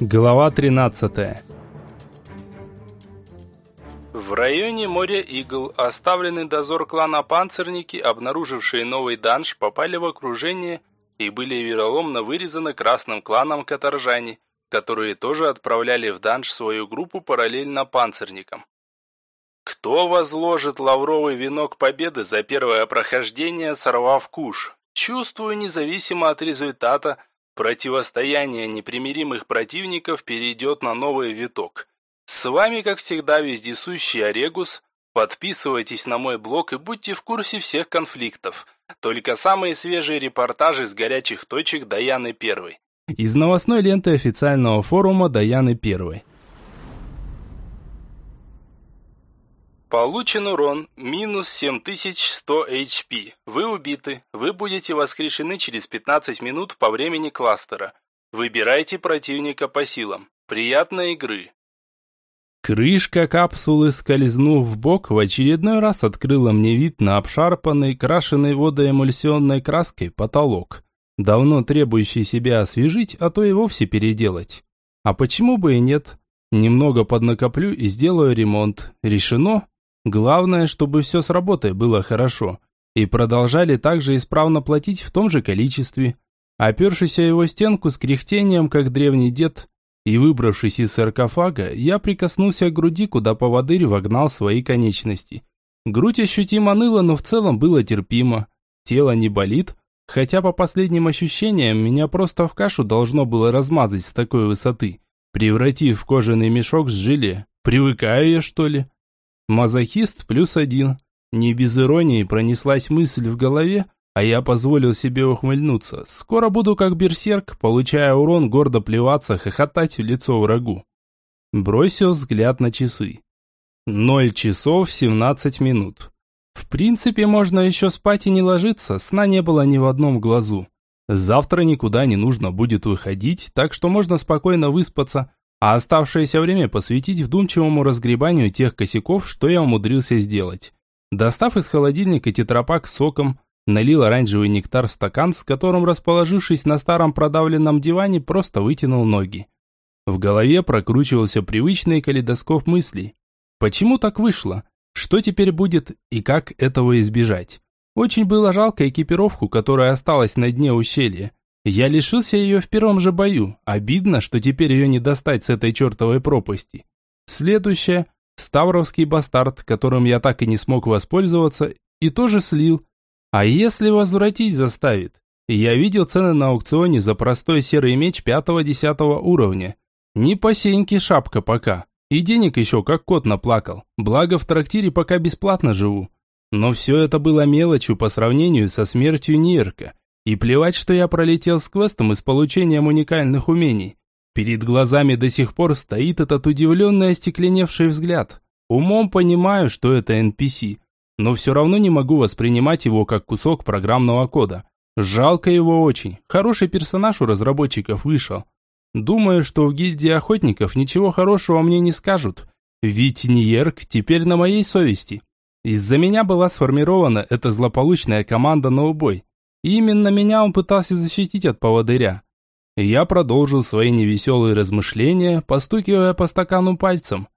Глава 13 В районе моря Игл оставленный дозор клана Панцирники, обнаружившие новый данж, попали в окружение и были вероломно вырезаны красным кланом Каторжане, которые тоже отправляли в данж свою группу параллельно панцирникам. Кто возложит лавровый венок победы за первое прохождение, сорвав куш? Чувствую, независимо от результата, Противостояние непримиримых противников перейдет на новый виток. С вами, как всегда, вездесущий Орегус. Подписывайтесь на мой блог и будьте в курсе всех конфликтов. Только самые свежие репортажи с горячих точек Даяны Первой. Из новостной ленты официального форума Даяны Первой. Получен урон минус 7100 HP. Вы убиты. Вы будете воскрешены через 15 минут по времени кластера. Выбирайте противника по силам. Приятной игры. Крышка капсулы, скользнув в бок, в очередной раз открыла мне вид на обшарпанный, крашеный водоэмульсионной краской потолок, давно требующий себя освежить, а то и вовсе переделать. А почему бы и нет? Немного поднакоплю и сделаю ремонт. Решено? Главное, чтобы все с работой было хорошо. И продолжали также исправно платить в том же количестве. Опершись о его стенку с кряхтением, как древний дед, и выбравшись из саркофага, я прикоснулся к груди, куда поводырь вогнал свои конечности. Грудь ощутимо ныла, но в целом было терпимо. Тело не болит, хотя по последним ощущениям меня просто в кашу должно было размазать с такой высоты, превратив в кожаный мешок с желе. Привыкаю я, что ли? Мазохист плюс один. Не без иронии пронеслась мысль в голове, а я позволил себе ухмыльнуться. Скоро буду как берсерк, получая урон, гордо плеваться, хохотать в лицо врагу. Бросил взгляд на часы. Ноль часов семнадцать минут. В принципе, можно еще спать и не ложиться, сна не было ни в одном глазу. Завтра никуда не нужно будет выходить, так что можно спокойно выспаться, а оставшееся время посвятить вдумчивому разгребанию тех косяков, что я умудрился сделать. Достав из холодильника тетрапак с соком, налил оранжевый нектар в стакан, с которым, расположившись на старом продавленном диване, просто вытянул ноги. В голове прокручивался привычный калейдоскоп мыслей. Почему так вышло? Что теперь будет и как этого избежать? Очень было жалко экипировку, которая осталась на дне ущелья. Я лишился ее в первом же бою. Обидно, что теперь ее не достать с этой чертовой пропасти. Следующее – Ставровский бастард, которым я так и не смог воспользоваться, и тоже слил. А если возвратить заставит? Я видел цены на аукционе за простой серый меч 5-10 уровня. Не по сеньке шапка пока. И денег еще как кот наплакал. Благо в трактире пока бесплатно живу. Но все это было мелочью по сравнению со смертью Нерка. И плевать, что я пролетел с квестом и с получением уникальных умений. Перед глазами до сих пор стоит этот удивленный остекленевший взгляд. Умом понимаю, что это NPC, но все равно не могу воспринимать его как кусок программного кода. Жалко его очень. Хороший персонаж у разработчиков вышел. Думаю, что в гильдии охотников ничего хорошего мне не скажут. Ведь Ниерк теперь на моей совести. Из-за меня была сформирована эта злополучная команда на убой. Именно меня он пытался защитить от поводыря. Я продолжил свои невеселые размышления, постукивая по стакану пальцем.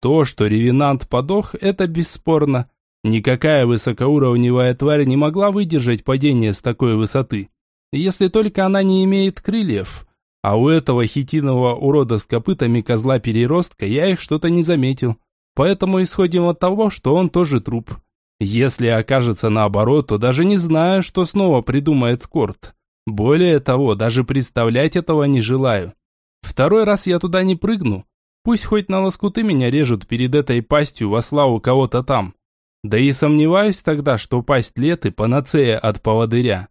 То, что ревенант подох, это бесспорно. Никакая высокоуровневая тварь не могла выдержать падение с такой высоты. Если только она не имеет крыльев. А у этого хитинового урода с копытами козла-переростка я их что-то не заметил. Поэтому исходим от того, что он тоже труп. Если окажется наоборот, то даже не знаю, что снова придумает Скорт. Более того, даже представлять этого не желаю. Второй раз я туда не прыгну. Пусть хоть на лоскуты меня режут перед этой пастью во славу кого-то там. Да и сомневаюсь тогда, что пасть леты панацея от поводыря.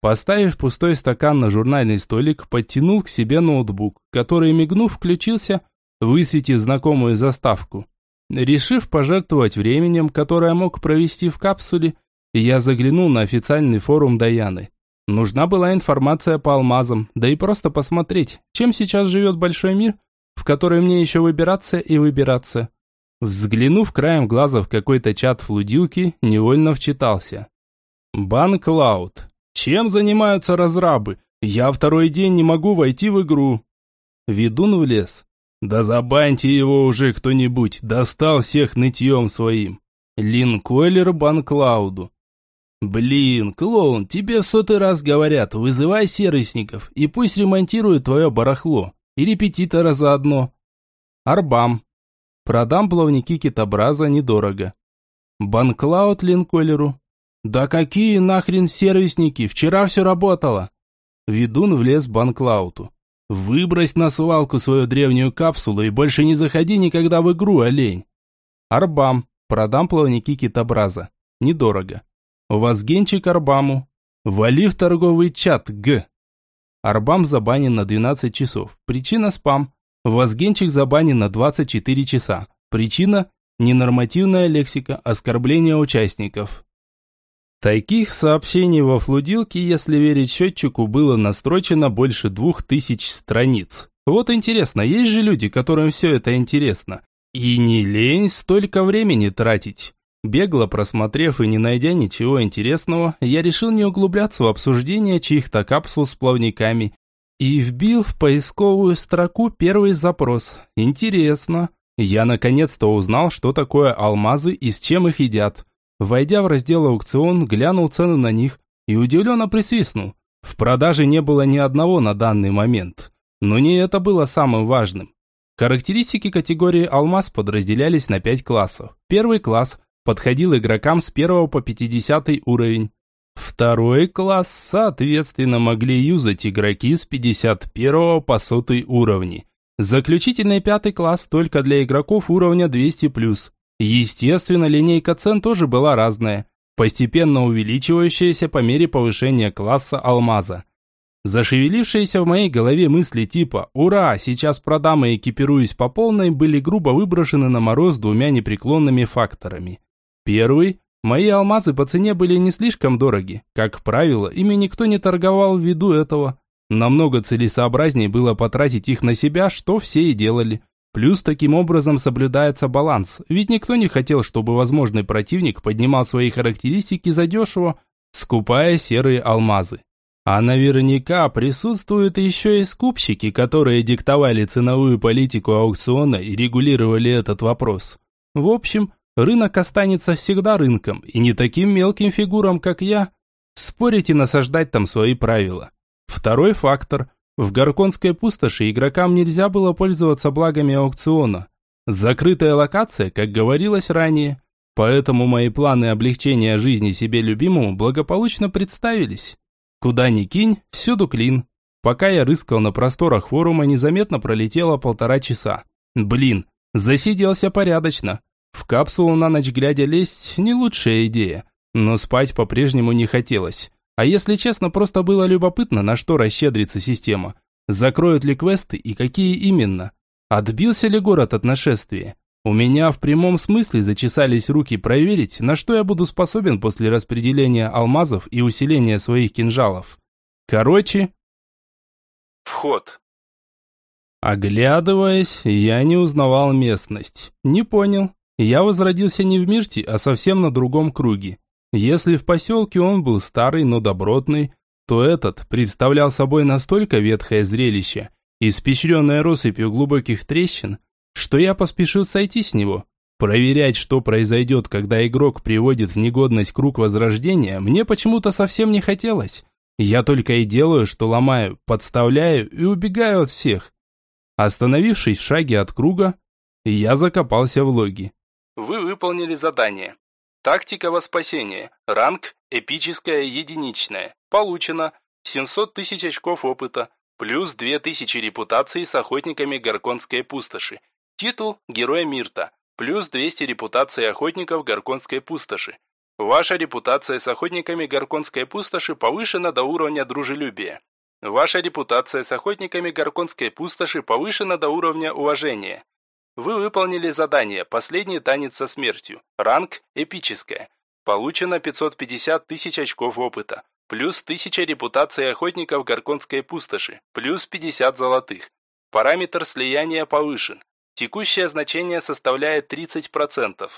Поставив пустой стакан на журнальный столик, подтянул к себе ноутбук, который, мигнув, включился, высветив знакомую заставку. Решив пожертвовать временем, которое мог провести в капсуле, я заглянул на официальный форум Даяны. Нужна была информация по алмазам, да и просто посмотреть, чем сейчас живет большой мир, в который мне еще выбираться и выбираться. Взглянув краем глаза в какой-то чат флудилки, невольно вчитался. Банклауд. Чем занимаются разрабы? Я второй день не могу войти в игру. Ведун лес. Да забаньте его уже кто-нибудь, достал всех нытьем своим. Линкойлер Банклауду. Блин, клоун, тебе в сотый раз говорят, вызывай сервисников и пусть ремонтируют твое барахло. И репетитора заодно. Арбам. Продам плавники китобраза недорого. Банклауд Линкойлеру. Да какие нахрен сервисники, вчера все работало. Ведун влез Банклауту. Выбрось на свалку свою древнюю капсулу и больше не заходи никогда в игру, олень. Арбам. Продам плавники китобраза. Недорого. Возгенчик Арбаму. Вали в торговый чат, Г. Арбам забанен на 12 часов. Причина спам. Возгенчик забанен на 24 часа. Причина – ненормативная лексика, оскорбление участников. Таких сообщений во флудилке, если верить счетчику, было настрочено больше двух тысяч страниц. Вот интересно, есть же люди, которым все это интересно. И не лень столько времени тратить. Бегло просмотрев и не найдя ничего интересного, я решил не углубляться в обсуждение чьих-то капсул с плавниками и вбил в поисковую строку первый запрос. Интересно. Я наконец-то узнал, что такое алмазы и с чем их едят. Войдя в раздел аукцион, глянул цены на них и удивленно присвистнул. В продаже не было ни одного на данный момент. Но не это было самым важным. Характеристики категории алмаз подразделялись на 5 классов. Первый класс подходил игрокам с 1 по 50 уровень. Второй класс, соответственно, могли юзать игроки с 51 по 100 уровни. Заключительный пятый класс только для игроков уровня 200+. Естественно, линейка цен тоже была разная, постепенно увеличивающаяся по мере повышения класса алмаза. Зашевелившиеся в моей голове мысли типа «Ура, сейчас продам и экипируюсь по полной» были грубо выброшены на мороз двумя непреклонными факторами. Первый – мои алмазы по цене были не слишком дороги. Как правило, ими никто не торговал ввиду этого. Намного целесообразнее было потратить их на себя, что все и делали. Плюс таким образом соблюдается баланс, ведь никто не хотел, чтобы возможный противник поднимал свои характеристики задешево, скупая серые алмазы. А наверняка присутствуют еще и скупщики, которые диктовали ценовую политику аукциона и регулировали этот вопрос. В общем, рынок останется всегда рынком, и не таким мелким фигурам, как я, спорить и насаждать там свои правила. Второй фактор. В Гарконской пустоши игрокам нельзя было пользоваться благами аукциона. Закрытая локация, как говорилось ранее. Поэтому мои планы облегчения жизни себе любимому благополучно представились. Куда ни кинь, всюду клин. Пока я рыскал на просторах форума, незаметно пролетело полтора часа. Блин, засиделся порядочно. В капсулу на ночь глядя лезть – не лучшая идея. Но спать по-прежнему не хотелось. А если честно, просто было любопытно, на что расщедрится система. Закроют ли квесты и какие именно? Отбился ли город от нашествия? У меня в прямом смысле зачесались руки проверить, на что я буду способен после распределения алмазов и усиления своих кинжалов. Короче... Вход. Оглядываясь, я не узнавал местность. Не понял. Я возродился не в Мирте, а совсем на другом круге. Если в поселке он был старый, но добротный, то этот представлял собой настолько ветхое зрелище, испещренное россыпью глубоких трещин, что я поспешил сойти с него. Проверять, что произойдет, когда игрок приводит в негодность круг возрождения, мне почему-то совсем не хотелось. Я только и делаю, что ломаю, подставляю и убегаю от всех. Остановившись в шаге от круга, я закопался в логи. Вы выполнили задание. Тактика во спасение. Ранг эпическая единичная. Получено 700 тысяч очков опыта, плюс 2000 репутации с охотниками Горконской пустоши. Титул Героя Мирта. Плюс 200 репутации охотников Горконской пустоши. Ваша репутация с охотниками Горконской пустоши повышена до уровня дружелюбия. Ваша репутация с охотниками Горконской пустоши повышена до уровня уважения. Вы выполнили задание «Последний танец со смертью». Ранг «Эпическое». Получено 550 тысяч очков опыта. Плюс 1000 репутации охотников Горконской пустоши. Плюс 50 золотых. Параметр слияния повышен. Текущее значение составляет 30%.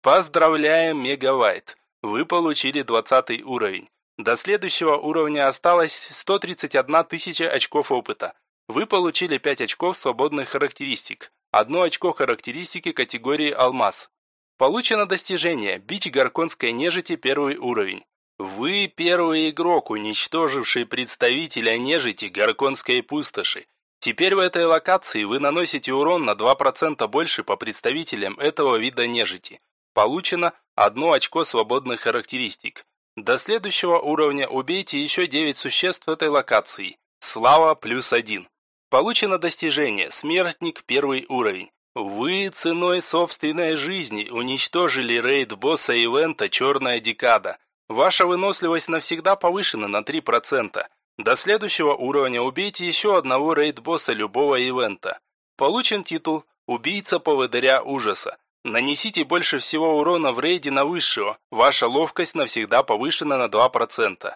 Поздравляем, Мегавайт! Вы получили 20 уровень. До следующего уровня осталось 131 тысяча очков опыта. Вы получили 5 очков свободных характеристик. Одно очко характеристики категории «Алмаз». Получено достижение «Бич Гарконской нежити» первый уровень. Вы первый игрок, уничтоживший представителя нежити Гарконской пустоши. Теперь в этой локации вы наносите урон на 2% больше по представителям этого вида нежити. Получено одно очко свободных характеристик. До следующего уровня убейте еще 9 существ этой локации. Слава плюс 1. Получено достижение «Смертник первый уровень». Вы ценой собственной жизни уничтожили рейд босса ивента «Черная декада». Ваша выносливость навсегда повышена на 3%. До следующего уровня убейте еще одного рейд-босса любого ивента. Получен титул «Убийца поводыря ужаса». Нанесите больше всего урона в рейде на высшего. Ваша ловкость навсегда повышена на 2%.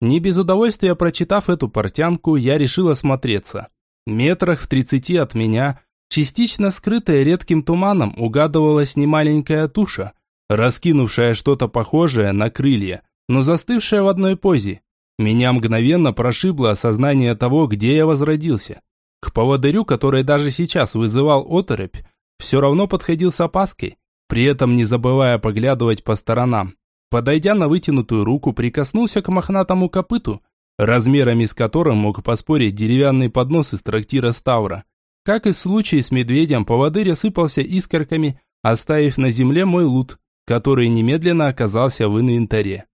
Не без удовольствия прочитав эту портянку, я решил осмотреться. Метрах в 30 от меня Частично скрытая редким туманом угадывалась немаленькая туша, раскинувшая что-то похожее на крылья, но застывшая в одной позе. Меня мгновенно прошибло осознание того, где я возродился. К поводырю, который даже сейчас вызывал оторопь, все равно подходил с опаской, при этом не забывая поглядывать по сторонам. Подойдя на вытянутую руку, прикоснулся к мохнатому копыту, размерами с которым мог поспорить деревянный поднос из трактира Ставра. Как и в случае с медведем, поводырь осыпался искорками, оставив на земле мой лут, который немедленно оказался в инвентаре.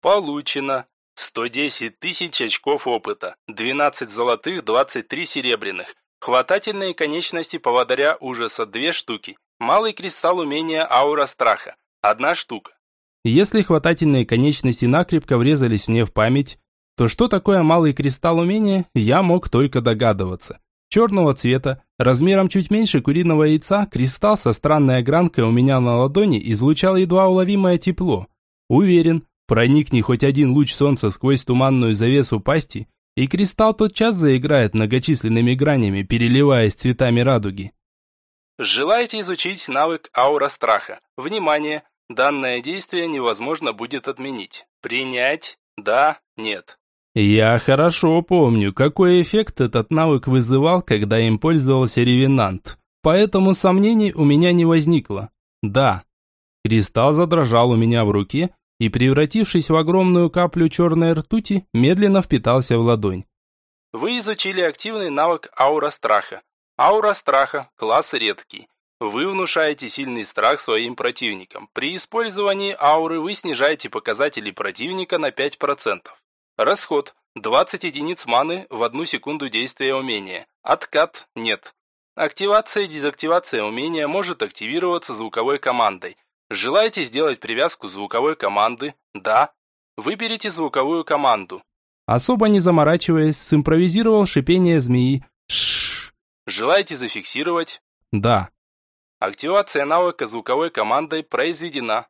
Получено 110 тысяч очков опыта, 12 золотых, 23 серебряных. Хватательные конечности поводыря ужаса 2 штуки. Малый кристалл умения аура страха 1 штука. Если хватательные конечности накрепко врезались мне в память, то что такое малый кристалл умения, я мог только догадываться. Черного цвета, размером чуть меньше куриного яйца, кристалл со странной огранкой у меня на ладони излучал едва уловимое тепло. Уверен, проникни хоть один луч солнца сквозь туманную завесу пасти, и кристалл тотчас заиграет многочисленными гранями, переливаясь цветами радуги. Желаете изучить навык аура страха? Внимание! Данное действие невозможно будет отменить. Принять? Да? Нет. Я хорошо помню, какой эффект этот навык вызывал, когда им пользовался ревенант. Поэтому сомнений у меня не возникло. Да. Кристалл задрожал у меня в руке и, превратившись в огромную каплю черной ртути, медленно впитался в ладонь. Вы изучили активный навык аура страха. Аура страха – класс редкий. Вы внушаете сильный страх своим противникам. При использовании ауры вы снижаете показатели противника на 5%. Расход. 20 единиц маны в одну секунду действия умения. Откат нет. Активация и дезактивация умения может активироваться звуковой командой. Желаете сделать привязку звуковой команды? Да. Выберите звуковую команду. Особо не заморачиваясь, симпровизировал шипение змеи. Шш. Желаете зафиксировать? Да. Активация навыка звуковой командой произведена.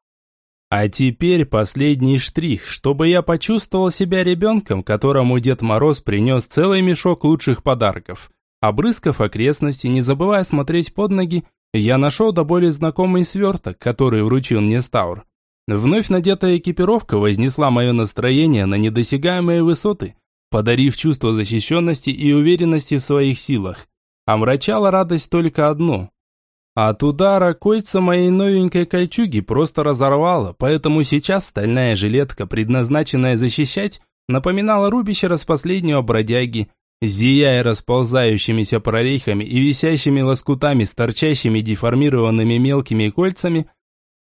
А теперь последний штрих, чтобы я почувствовал себя ребенком, которому Дед Мороз принес целый мешок лучших подарков. Обрыскав окрестности, не забывая смотреть под ноги, я нашел до боли знакомый сверток, который вручил мне Стаур. Вновь надетая экипировка вознесла мое настроение на недосягаемые высоты, подарив чувство защищенности и уверенности в своих силах. Омрачала радость только одно от удара кольца моей новенькой кольчуги просто разорвало, поэтому сейчас стальная жилетка, предназначенная защищать, напоминала рубище распоследнего бродяги, зияя расползающимися прорехами и висящими лоскутами с торчащими деформированными мелкими кольцами.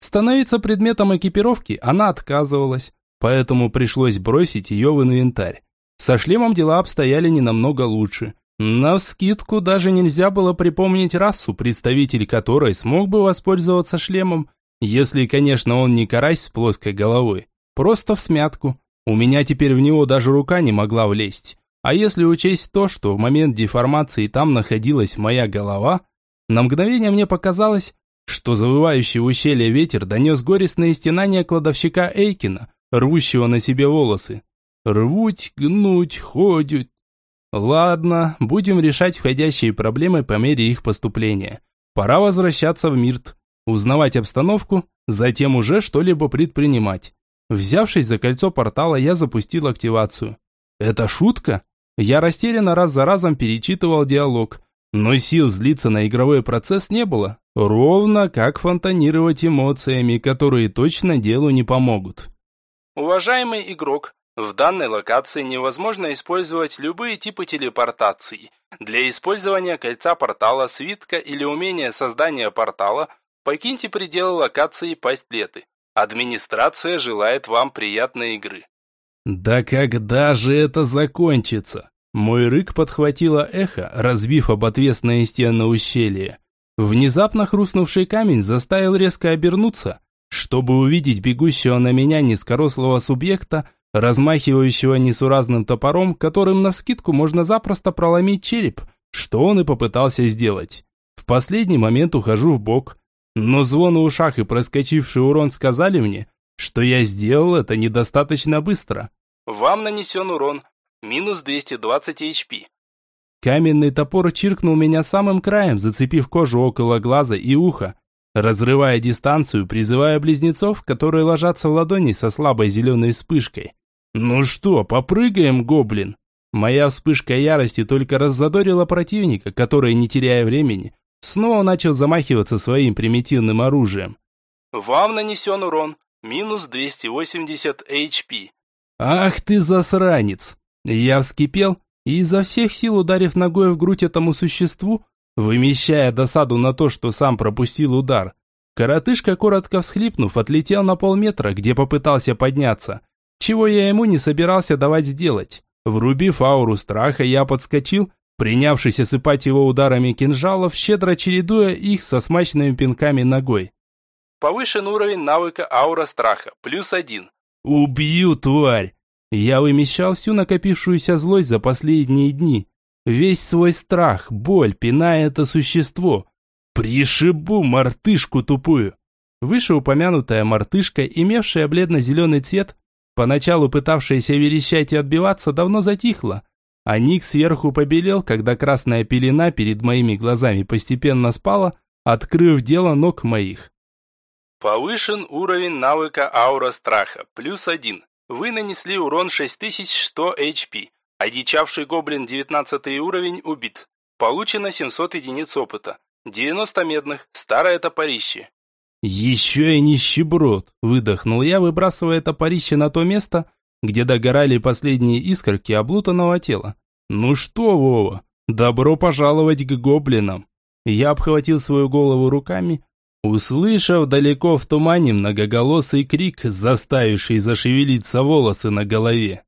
Становиться предметом экипировки она отказывалась, поэтому пришлось бросить ее в инвентарь. Со шлемом дела обстояли не намного лучше. На вскидку даже нельзя было припомнить расу, представитель которой смог бы воспользоваться шлемом, если, конечно, он не карась с плоской головой. Просто в смятку. У меня теперь в него даже рука не могла влезть. А если учесть то, что в момент деформации там находилась моя голова, на мгновение мне показалось, что завывающий в ущелье ветер донес горестные стенания кладовщика Эйкина, рвущего на себе волосы. Рвуть, гнуть, ходят, Ладно, будем решать входящие проблемы по мере их поступления. Пора возвращаться в Мирт, узнавать обстановку, затем уже что-либо предпринимать. Взявшись за кольцо портала, я запустил активацию. Это шутка? Я растерянно раз за разом перечитывал диалог, но сил злиться на игровой процесс не было. Ровно как фонтанировать эмоциями, которые точно делу не помогут. Уважаемый игрок, в данной локации невозможно использовать любые типы телепортации. Для использования кольца портала, свитка или умения создания портала покиньте пределы локации Пасть. Администрация желает вам приятной игры. Да когда же это закончится? Мой рык подхватило эхо, разбив об отвесные стены ущелья. Внезапно хрустнувший камень заставил резко обернуться, чтобы увидеть бегущего на меня низкорослого субъекта, размахивающего несуразным топором, которым навскидку можно запросто проломить череп, что он и попытался сделать. В последний момент ухожу в бок, но звон в ушах и проскочивший урон сказали мне, что я сделал это недостаточно быстро. Вам нанесен урон, минус 220 HP. Каменный топор чиркнул меня самым краем, зацепив кожу около глаза и уха, разрывая дистанцию, призывая близнецов, которые ложатся в ладони со слабой зеленой вспышкой. «Ну что, попрыгаем, гоблин?» Моя вспышка ярости только раззадорила противника, который, не теряя времени, снова начал замахиваться своим примитивным оружием. «Вам нанесен урон, минус 280 HP». «Ах ты засранец!» Я вскипел и изо всех сил ударив ногой в грудь этому существу, вымещая досаду на то, что сам пропустил удар. Коротышка, коротко всхлипнув, отлетел на полметра, где попытался подняться, чего я ему не собирался давать сделать. Врубив ауру страха, я подскочил, принявшись осыпать его ударами кинжалов, щедро чередуя их со смачными пинками ногой. Повышен уровень навыка аура страха, плюс один. «Убью, тварь!» Я вымещал всю накопившуюся злость за последние дни. Весь свой страх, боль, пиная это существо. Пришибу мартышку тупую. Вышеупомянутая мартышка, имевшая бледно-зеленый цвет, поначалу пытавшаяся верещать и отбиваться, давно затихла. А ник сверху побелел, когда красная пелена перед моими глазами постепенно спала, открыв дело ног моих. Повышен уровень навыка аура страха, плюс один. Вы нанесли урон 6100 HP. Одичавший гоблин 19 уровень убит. Получено 700 единиц опыта. 90 медных. Старое топорище. «Еще и нищеброд!» – выдохнул я, выбрасывая топорище на то место, где догорали последние искорки облутанного тела. «Ну что, Вова, добро пожаловать к гоблинам!» Я обхватил свою голову руками, Услышав далеко в тумане многоголосый крик, заставивший зашевелиться волосы на голове.